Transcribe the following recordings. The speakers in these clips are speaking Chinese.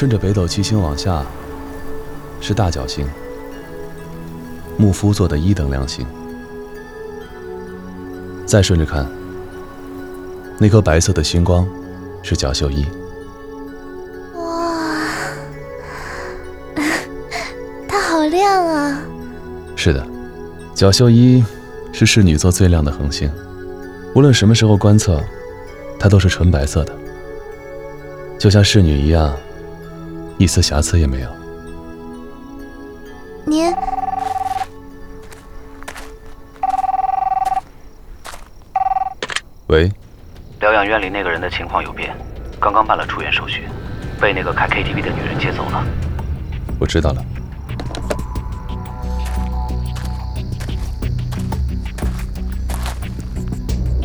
顺着北斗七星往下，是大角星，木夫座的一等亮星。再顺着看，那颗白色的星光是角宿一。哇，它好亮啊！是的，角宿一是侍女座最亮的恒星，无论什么时候观测，它都是纯白色的，就像侍女一样，一丝瑕疵也没有。您。喂，疗养院里那个人的情况有变，刚刚办了出院手续，被那个开 KTV 的女人接走了。我知道了。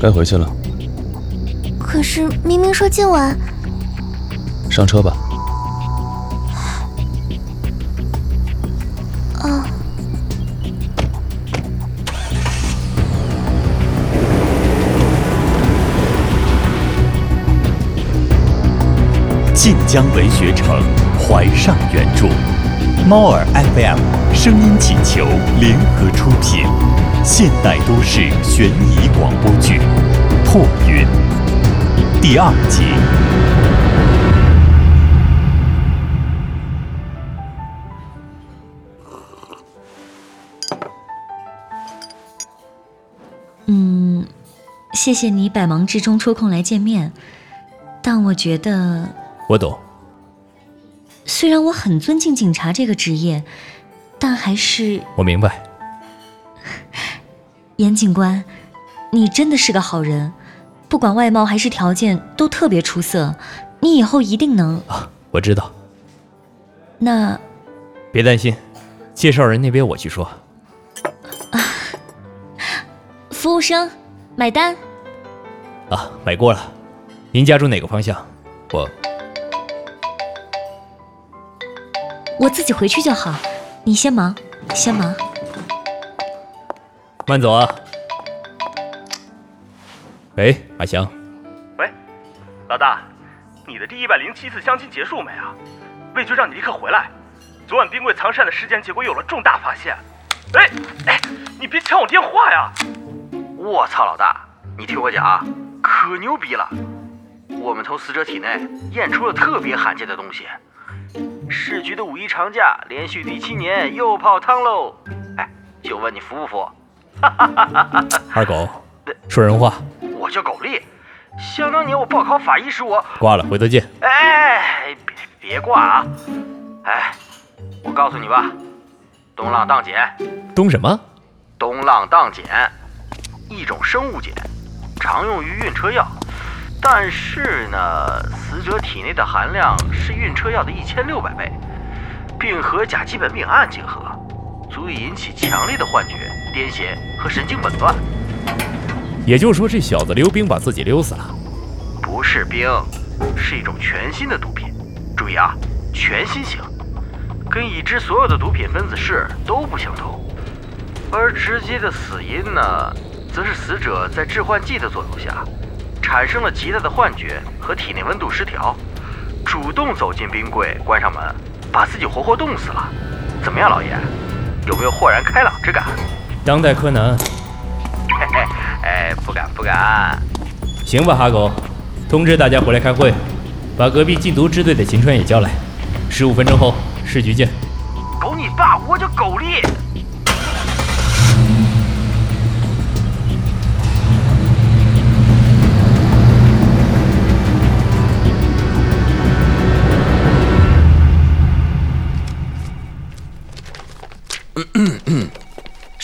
该回去了。可是明明说今晚。上车吧。江文学城怀上原著，猫耳 FM 声音请求联合出品，现代都市悬疑广播剧《破云》第二集。嗯，谢谢你百忙之中抽空来见面，但我觉得。我懂。虽然我很尊敬警察这个职业，但还是我明白。严警官，你真的是个好人，不管外貌还是条件都特别出色，你以后一定能。啊，我知道。那，别担心，介绍人那边我去说。啊，服务生，买单。啊，买过了。您家住哪个方向？我。我自己回去就好，你先忙，先忙。慢走啊！喂，阿香。喂，老大，你的第一百零七次相亲结束没啊？魏局让你立刻回来。昨晚冰柜藏扇的尸检结果有了重大发现。哎哎，你别抢我电话呀！我操，老大，你听我讲啊，可牛逼了！我们从死者体内验出了特别罕见的东西。市局的五一长假，连续第七年又泡汤喽！哎，就问你服不服？二狗，说人话。我叫狗力，想当年我报考法医时，我挂了，回头见。哎，别别挂啊！哎，我告诉你吧，东浪荡碱。东什么？东浪荡碱，一种生物碱，常用于晕车药。但是呢，死者体内的含量是晕车药的一千六百倍，并和甲基苯丙胺结合，足以引起强烈的幻觉、癫痫和神经紊乱。也就是说，这小子溜冰把自己溜死了？不是冰，是一种全新的毒品。注意啊，全新型，跟已知所有的毒品分子式都不相同。而直接的死因呢，则是死者在致幻剂的作用下。产生了极大的幻觉和体内温度失调，主动走进冰柜，关上门，把自己活活冻死了。怎么样，老爷，有没有豁然开朗之感？当代柯南。嘿嘿，哎，不敢不敢。行吧，哈狗，通知大家回来开会，把隔壁禁毒支队的秦川也叫来。十五分钟后市局见。狗你爸，我叫狗力。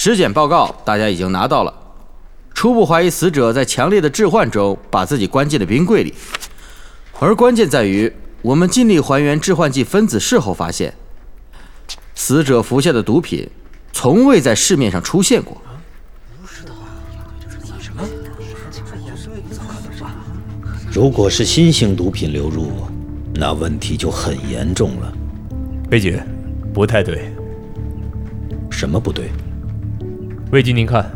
尸检报告大家已经拿到了，初步怀疑死者在强烈的致幻中把自己关进了冰柜里，而关键在于我们尽力还原致幻剂分子式后发现，死者服下的毒品从未在市面上出现过。如果是新型毒品流入，那问题就很严重了。魏局，不太对。什么不对？魏局，您看，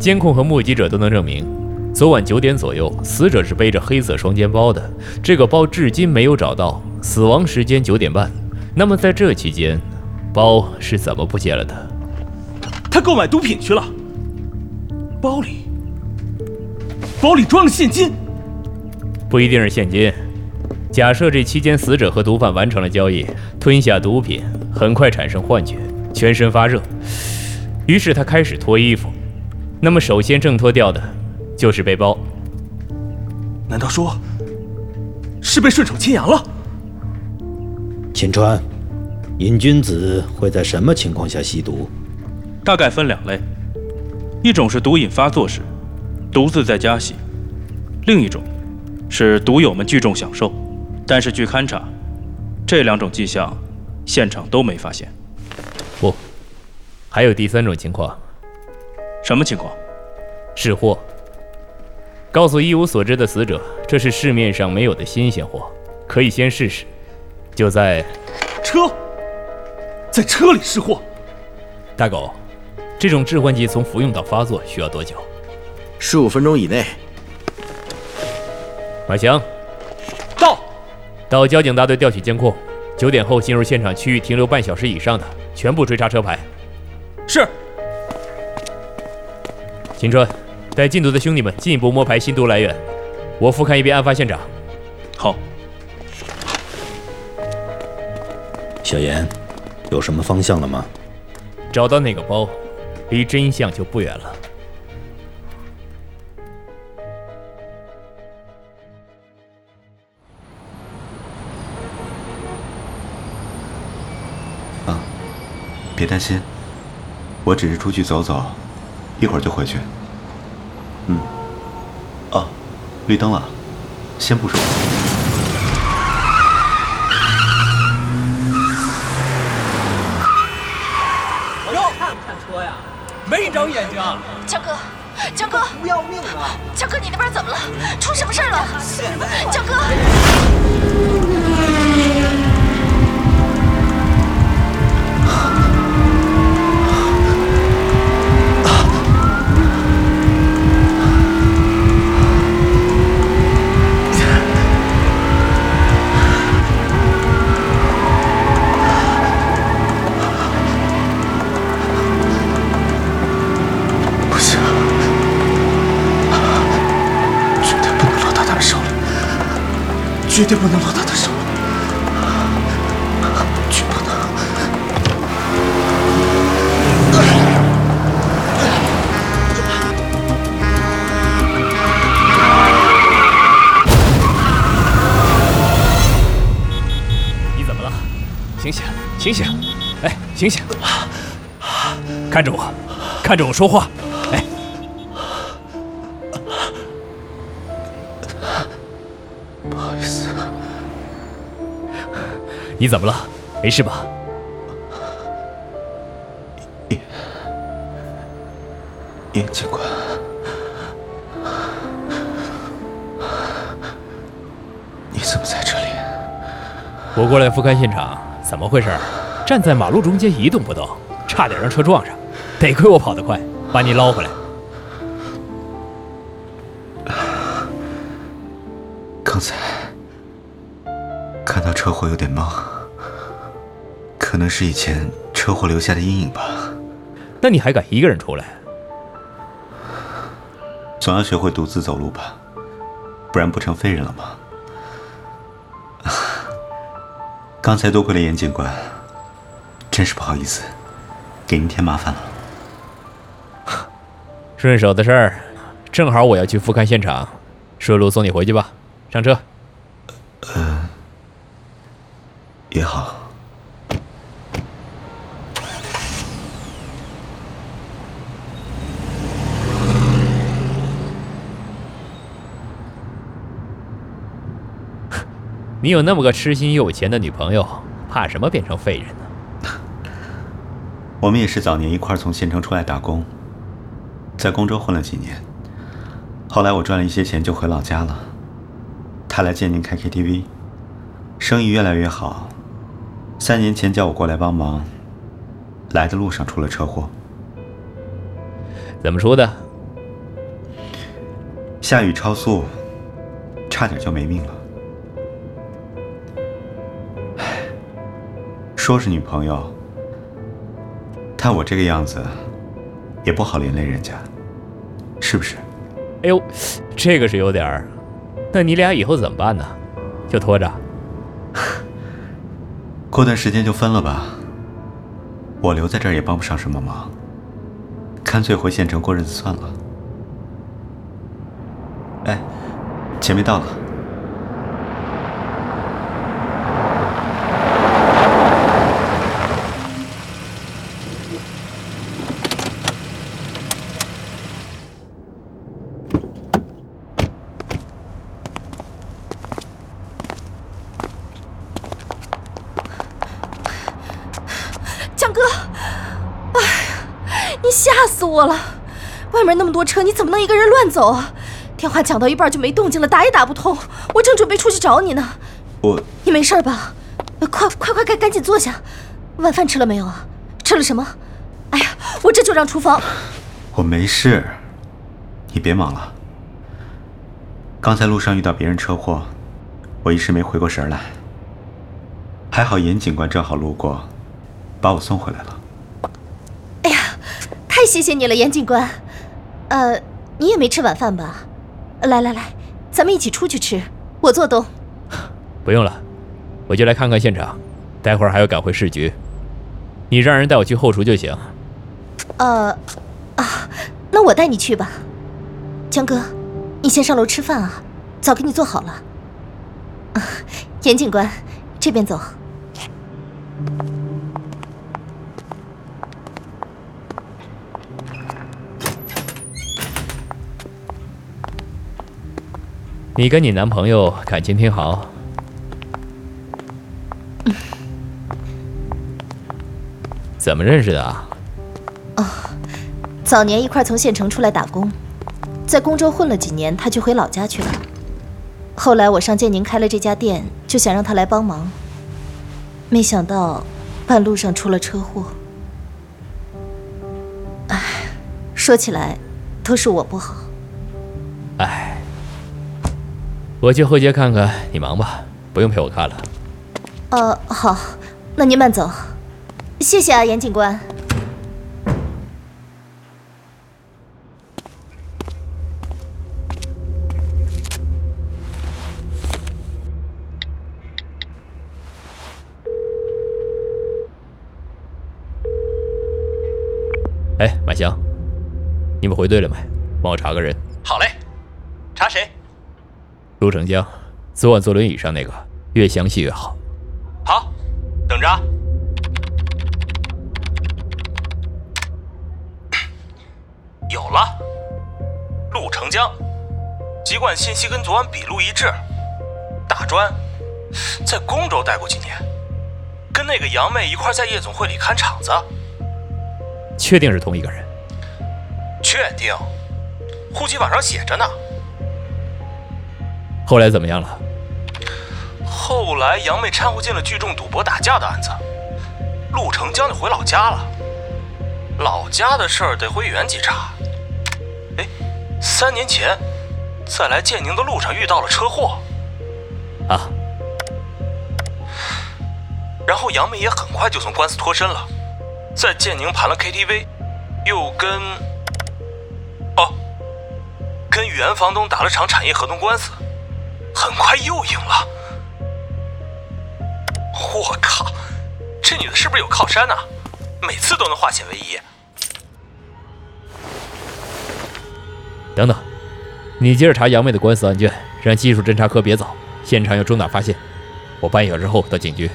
监控和目击者都能证明，昨晚九点左右，死者是背着黑色双肩包的，这个包至今没有找到，死亡时间九点半。那么在这期间，包是怎么不见了的？他购买毒品去了，包里，包里装了现金。不一定是现金。假设这期间死者和毒贩完成了交易，吞下毒品，很快产生幻觉，全身发热，于是他开始脱衣服。那么首先挣脱掉的，就是背包。难道说是被顺手牵羊了？秦川，瘾君子会在什么情况下吸毒？大概分两类，一种是毒瘾发作时，独自在家吸；另一种是毒友们聚众享受。但是据勘查，这两种迹象，现场都没发现。不，还有第三种情况。什么情况？是货。告诉一无所知的死者，这是市面上没有的新鲜货，可以先试试。就在车，在车里试货。大狗，这种致幻剂从服用到发作需要多久？十五分钟以内。马翔，到。到交警大队调取监控，九点后进入现场区域停留半小时以上的，全部追查车牌。是。秦川，带禁毒的兄弟们进一步摸排新毒来源。我复看一遍案发现场。好。小严，有什么方向了吗？找到那个包，离真相就不远了。别担心，我只是出去走走，一会儿就回去。嗯，哦，绿灯了，先不说。哟，看不看车呀？没长眼睛。江哥，江哥，不要命了！江哥，你那边怎么了？出什么事了？江哥。绝对不能落到他手里，绝不能！你怎么了？醒醒，醒醒！哎，醒醒！看着我，看着我说话！你怎么了？没事吧？严严警官，你怎么在这里？我过来复勘现场，怎么回事？站在马路中间一动不动，差点让车撞上，得亏我跑得快，把你捞回来。刚才看到车祸有点懵。可能是以前车祸留下的阴影吧。那你还敢一个人出来？总要学会独自走路吧，不然不成废人了吗？刚才多亏了严警官，真是不好意思，给您添麻烦了。顺手的事儿，正好我要去复勘现场，顺路送你回去吧。上车。呃，也好。你有那么个痴心又有钱的女朋友，怕什么变成废人呢？我们也是早年一块从县城出来打工，在公州混了几年，后来我赚了一些钱就回老家了。他来建宁开 KTV，生意越来越好。三年前叫我过来帮忙，来的路上出了车祸。怎么出的？下雨超速，差点就没命了。说是女朋友，看我这个样子也不好连累人家，是不是？哎呦，这个是有点儿。那你俩以后怎么办呢？就拖着？过段时间就分了吧。我留在这儿也帮不上什么忙，干脆回县城过日子算了。哎，钱没到了。江哥，哎呀，你吓死我了！外面那么多车，你怎么能一个人乱走啊？电话讲到一半就没动静了，打也打不通。我正准备出去找你呢。我，你没事吧？快快快，赶赶紧坐下。晚饭吃了没有啊？吃了什么？哎呀，我这就让厨房。我没事，你别忙了。刚才路上遇到别人车祸，我一时没回过神来。还好严警官正好路过，把我送回来了。哎呀，太谢谢你了，严警官。呃，你也没吃晚饭吧？来来来，咱们一起出去吃，我做东。不用了，我就来看看现场，待会儿还要赶回市局。你让人带我去后厨就行。呃，啊，那我带你去吧。江哥，你先上楼吃饭啊，早给你做好了。啊，严警官，这边走。你跟你男朋友感情挺好。怎么认识的啊？哦，早年一块从县城出来打工，在公州混了几年，他就回老家去了。后来我上建宁开了这家店，就想让他来帮忙，没想到半路上出了车祸。唉，说起来都是我不好。唉，我去后街看看，你忙吧，不用陪我看了。呃，好，那您慢走。谢谢啊，严警官。哎，马香，你们回队了没？帮我查个人。好嘞，查谁？陆成江，昨晚坐轮椅上那个，越详细越好。好，等着。有了，陆成江，籍贯信息跟昨晚笔录一致，大专，在公州待过几年，跟那个杨妹一块在夜总会里看场子。确定是同一个人？确定，户籍本上写着呢。后来怎么样了？后来杨妹掺和进了聚众赌博打架的案子，陆成江就回老家了。老家的事儿得回原籍查。哎，三年前，在来建宁的路上遇到了车祸。啊。然后杨妹也很快就从官司脱身了，在建宁盘了 KTV，又跟哦，跟原房东打了场产业合同官司，很快又赢了。我靠，这女的是不是有靠山呐、每次都能化险为夷。等等，你接着查杨妹的官司案卷，让技术侦查科别走，现场有重大发现。我半小时后到警局。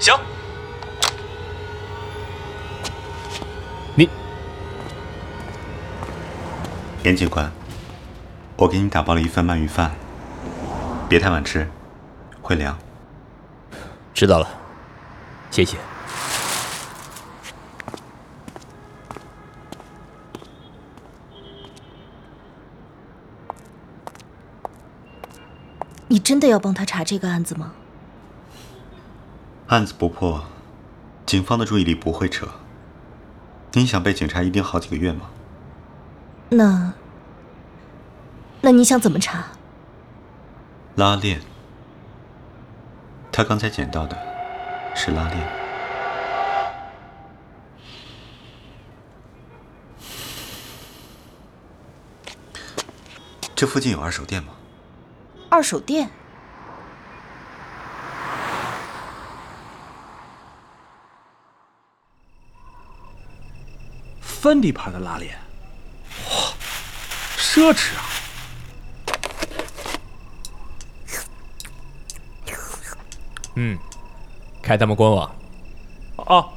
行。你，严警官，我给你打包了一份鳗鱼饭，别太晚吃，会凉。知道了，谢谢。你真的要帮他查这个案子吗？案子不破，警方的注意力不会撤。你想被警察一盯好几个月吗？那那你想怎么查？拉链。他刚才捡到的是拉链。这附近有二手店吗？二手店。芬迪牌的拉链，哇，奢侈啊！嗯，开他们官网。哦，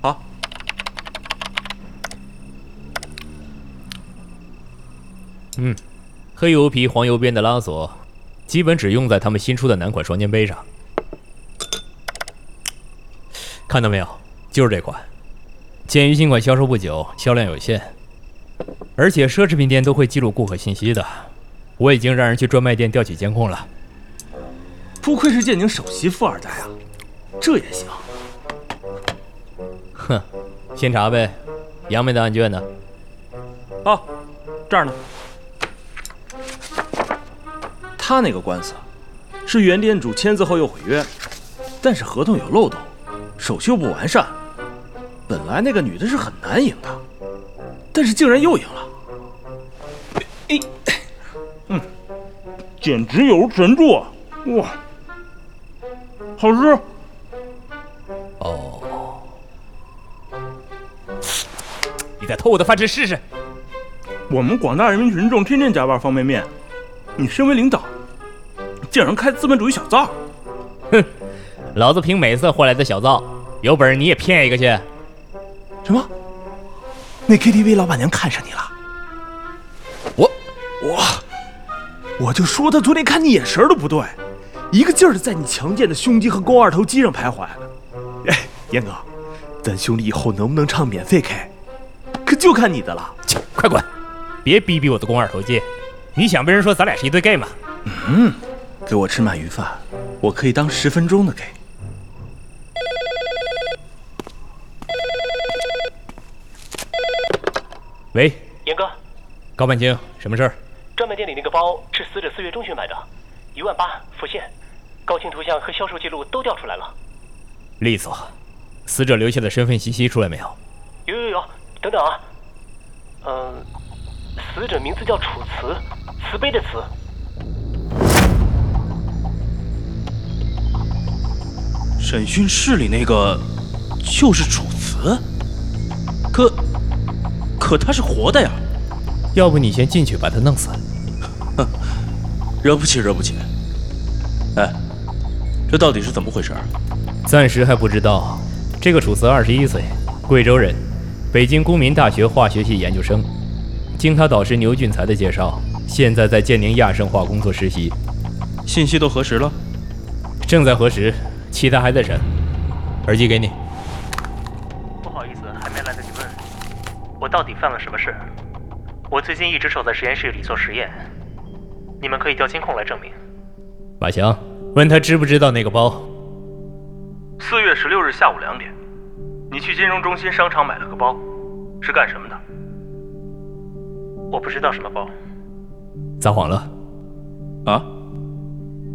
好。嗯，黑油皮黄油边的拉锁，基本只用在他们新出的男款双肩背上。看到没有？就是这款。鉴于新款销售不久，销量有限，而且奢侈品店都会记录顾客信息的，我已经让人去专卖店调取监控了。不愧是建宁首席富二代啊，这也行。哼，先查呗。杨梅的案卷呢？哦，这儿呢。他那个官司是原店主签字后又毁约，但是合同有漏洞，手续不完善。本来那个女的是很难赢的，但是竟然又赢了。哎，嗯，简直有如神助啊！哇，好吃。哦，你再偷我的饭吃试试。我们广大人民群众天天加班方便面，你身为领导，竟然开资本主义小灶？哼，老子凭美色换来的小灶，有本事你也骗一个去。什么？那 KTV 老板娘看上你了？我我我就说他昨天看你眼神都不对，一个劲儿的在你强健的胸肌和肱二头肌上徘徊。哎，严哥，咱兄弟以后能不能唱免费 K？可就看你的了。切，快滚！别逼逼我的肱二头肌！你想被人说咱俩是一对 gay 吗？嗯，给我吃鳗鱼饭，我可以当十分钟的 gay。喂，严哥，高半清，什么事儿？专卖店里那个包是死者四月中旬买的，一万八付现，高清图像和销售记录都调出来了。利索。死者留下的身份信息出来没有？有有有，等等啊，嗯，死者名字叫楚辞，慈悲的慈。审讯室里那个就是楚辞，可。可他是活的呀，要不你先进去把他弄死？哼，惹不起，惹不起。哎，这到底是怎么回事？暂时还不知道。这个楚辞二十一岁，贵州人，北京公民大学化学系研究生。经他导师牛俊才的介绍，现在在建宁亚盛化工作实习。信息都核实了？正在核实，其他还在审。耳机给你。不好意思，还没来得及问我到底犯了什么事？我最近一直守在实验室里做实验，你们可以调监控来证明。马强，问他知不知道那个包？四月十六日下午两点，你去金融中心商场买了个包，是干什么的？我不知道什么包。撒谎了。啊？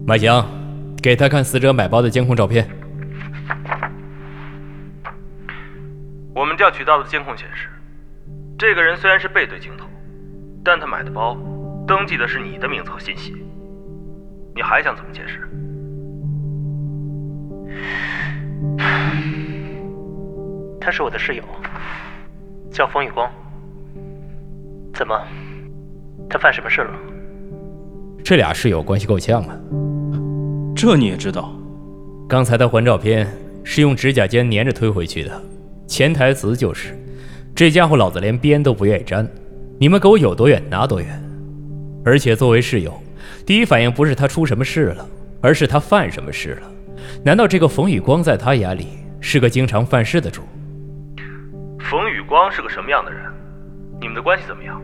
马强，给他看死者买包的监控照片。我们调取到的监控显示。这个人虽然是背对镜头，但他买的包登记的是你的名字和信息。你还想怎么解释？他是我的室友，叫风雨光。怎么？他犯什么事了？这俩室友关系够呛啊。这你也知道？刚才他还照片是用指甲尖粘着推回去的，潜台词就是。这家伙老子连边都不愿意沾，你们给我有多远拿多远。而且作为室友，第一反应不是他出什么事了，而是他犯什么事了。难道这个冯宇光在他眼里是个经常犯事的主？冯宇光是个什么样的人？你们的关系怎么样？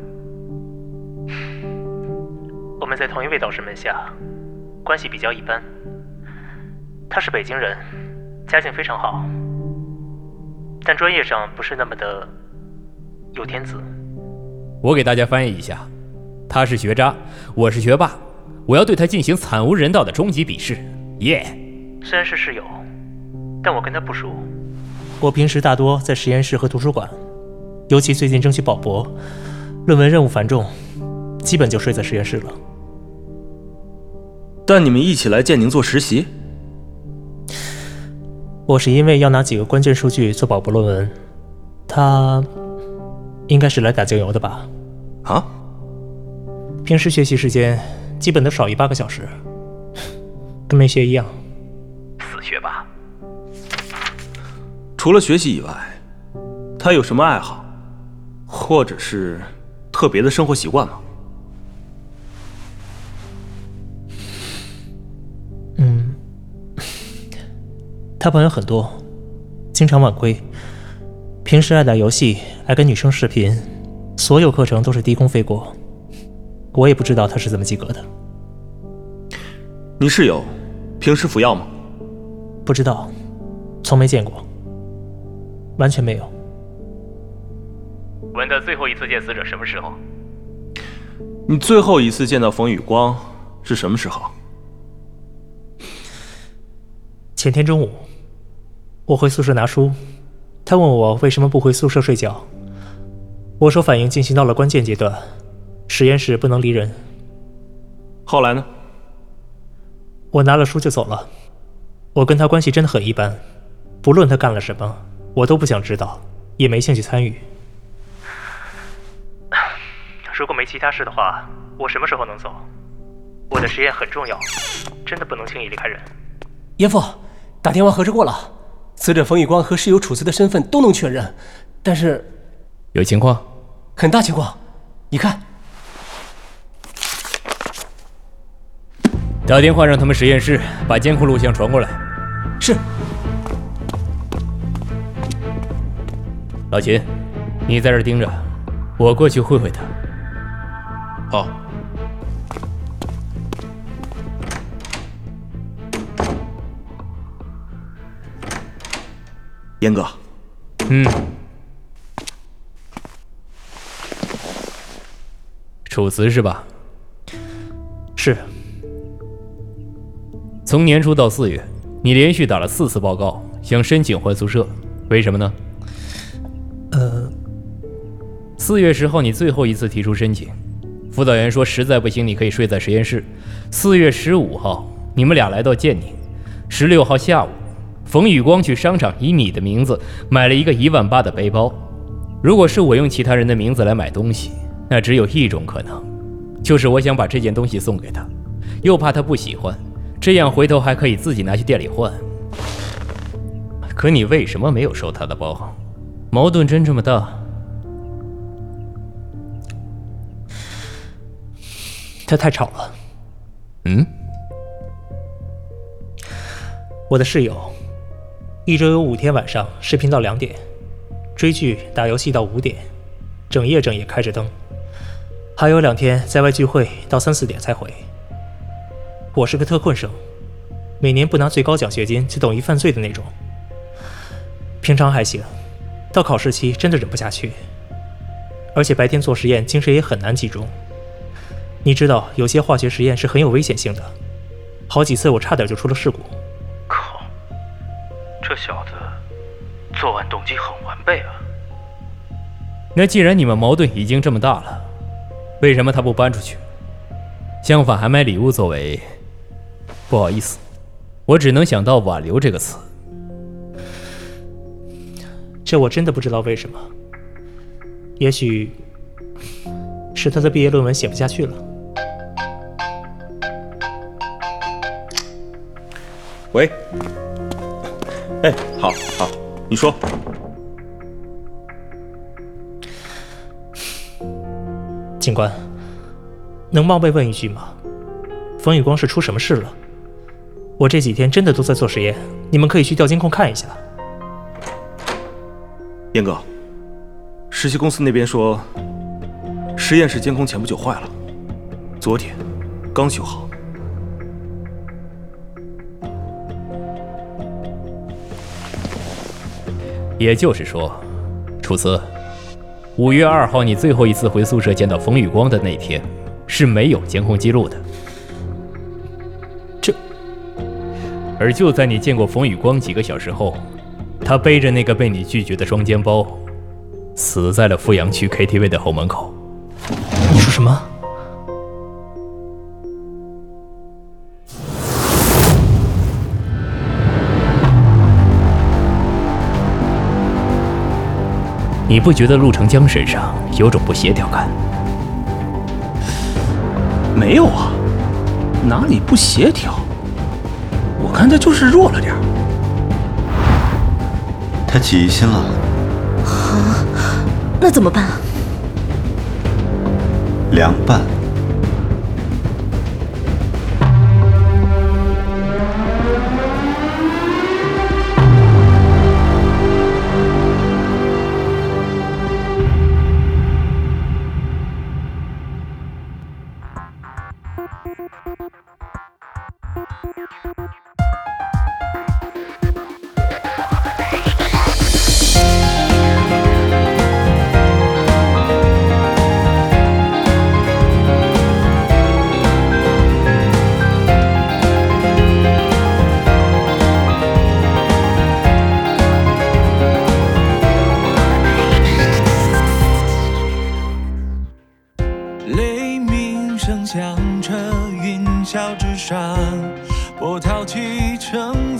我们在同一位导师门下，关系比较一般。他是北京人，家境非常好，但专业上不是那么的。有天资，我给大家翻译一下。他是学渣，我是学霸，我要对他进行惨无人道的终极鄙视。耶！虽然是室友，但我跟他不熟。我平时大多在实验室和图书馆，尤其最近争取保博，论文任务繁重，基本就睡在实验室了。但你们一起来建宁做实习？我是因为要拿几个关键数据做保博论文，他应该是来打酱油的吧？啊？平时学习时间基本都少于八个小时，跟没学一样。死学霸！除了学习以外，他有什么爱好，或者是特别的生活习惯吗？嗯，他朋友很多，经常晚归，平时爱打游戏，爱跟女生视频，所有课程都是低空飞过。我也不知道他是怎么及格的。你室友平时服药吗？不知道，从没见过。完全没有。文的最后一次见死者什么时候？你最后一次见到冯宇光是什么时候？前天中午，我回宿舍拿书，他问我为什么不回宿舍睡觉，我说反应进行到了关键阶段，实验室不能离人。后来呢？我拿了书就走了。我跟他关系真的很一般，不论他干了什么。我都不想知道，也没兴趣参与。如果没其他事的话，我什么时候能走？我的实验很重要，真的不能轻易离开人。严父，打电话核实过了，死者冯玉光和室友楚辞的身份都能确认，但是有情况，很大情况。你看，打电话让他们实验室把监控录像传过来。是。老秦，你在这盯着，我过去会会他。好。严哥。嗯。楚辞是吧？是。从年初到四月，你连续打了四次报告，想申请换宿舍，为什么呢？呃，四月十号你最后一次提出申请，辅导员说实在不行你可以睡在实验室。四月十五号你们俩来到建宁，十六号下午，冯宇光去商场以你的名字买了一个一万八的背包。如果是我用其他人的名字来买东西，那只有一种可能，就是我想把这件东西送给他，又怕他不喜欢，这样回头还可以自己拿去店里换。可你为什么没有收他的包？矛盾真这么大？他太吵了。嗯？我的室友一周有五天晚上视频到两点，追剧、打游戏到五点，整夜整夜开着灯。还有两天在外聚会到三四点才回。我是个特困生，每年不拿最高奖学金就等于犯罪的那种。平常还行。到考试期真的忍不下去，而且白天做实验精神也很难集中。你知道有些化学实验是很有危险性的，好几次我差点就出了事故。靠，这小子作案动机很完备啊！那既然你们矛盾已经这么大了，为什么他不搬出去？相反还买礼物作为……不好意思，我只能想到挽留这个词。这我真的不知道为什么，也许是他的毕业论文写不下去了。喂，哎，好好，你说，警官，能冒昧问一句吗？冯宇光是出什么事了？我这几天真的都在做实验，你们可以去调监控看一下。燕哥，实习公司那边说，实验室监控前不久坏了，昨天刚修好。也就是说，楚辞，五月二号你最后一次回宿舍见到冯玉光的那天，是没有监控记录的。而就在你见过冯宇光几个小时后，他背着那个被你拒绝的双肩包，死在了富阳区 KTV 的后门口。你说什么？你不觉得陆成江身上有种不协调感？没有啊，哪里不协调？我看他就是弱了点他起疑心了。啊，那怎么办？凉拌。雷鸣声响彻云霄之上，波涛起，成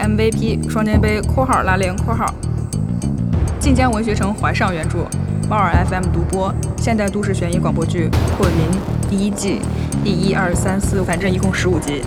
MVP 双肩背（括号拉链括号）晋江文学城怀上原著，猫耳 FM 独播，现代都市悬疑广播剧《破云》第一季第一二三四，反正一共十五集。